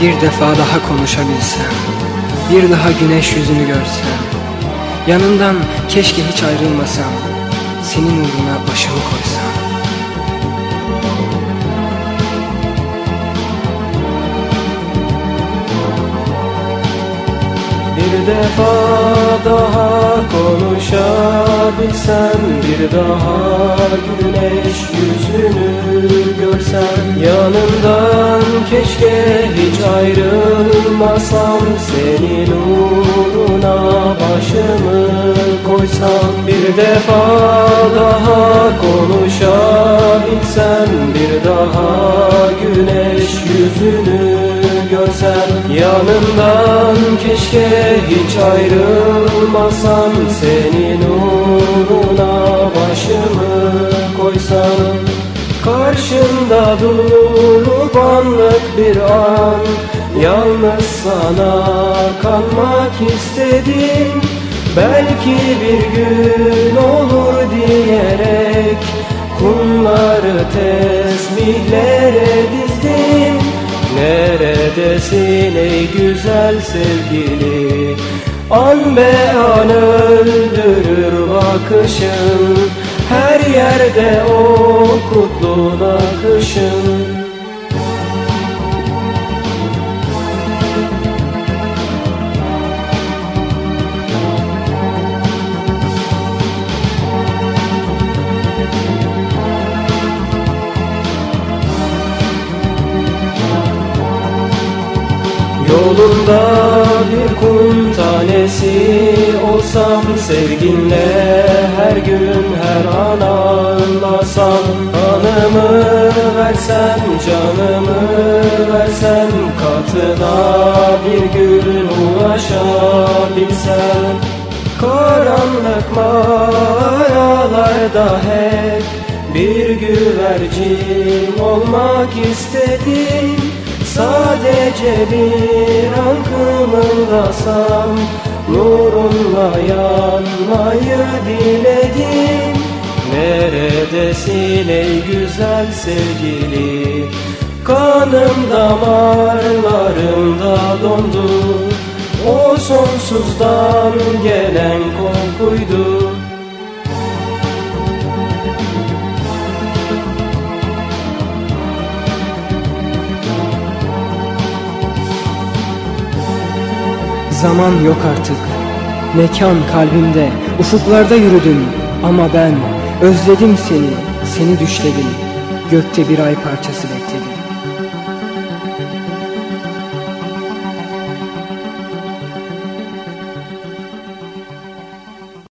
Bir defa daha konuşabilsem Bir daha güneş yüzünü görsem Yanından keşke hiç ayrılmasam Senin uğruna başımı koysam. Bir defa daha konuşabilsem Bir daha güneş yüzünü görsem Yanından keşke hiç ayrılmasam Senin uğruna başımı koysam. Bir defa daha konuşabilsem Bir daha güneş yüzünü görsem Yanından keşke hiç ayrılmasam Senin durup anlık bir an. Yalnız sana kanmak istedim. Belki bir gün olur diyerek Kumları tesbihlere dizdim. Neredesin ey güzel sevgili? An be an öldürür bakışın. Her yerde o kutlu nakışın Yolunda bir kum tanesi olsam Sevginle her gün her an ağlasam Anımı versem canımı versem Katına bir gün ulaşabilsem. Karanlık mağaralarda hep bir güvercin olmak istedim Sadece bir an kımıldasam Nurunla yanmayı diledim. Neredesin ey güzel sevgili? Kanım damarlarımda dondu. O sonsuzdan gelen korkuydu Zaman yok artık. Mekan kalbimde Ufuklarda yürüdüm. Ama ben özledim seni Seni düşledim. Gökte bir ay parçası bekledim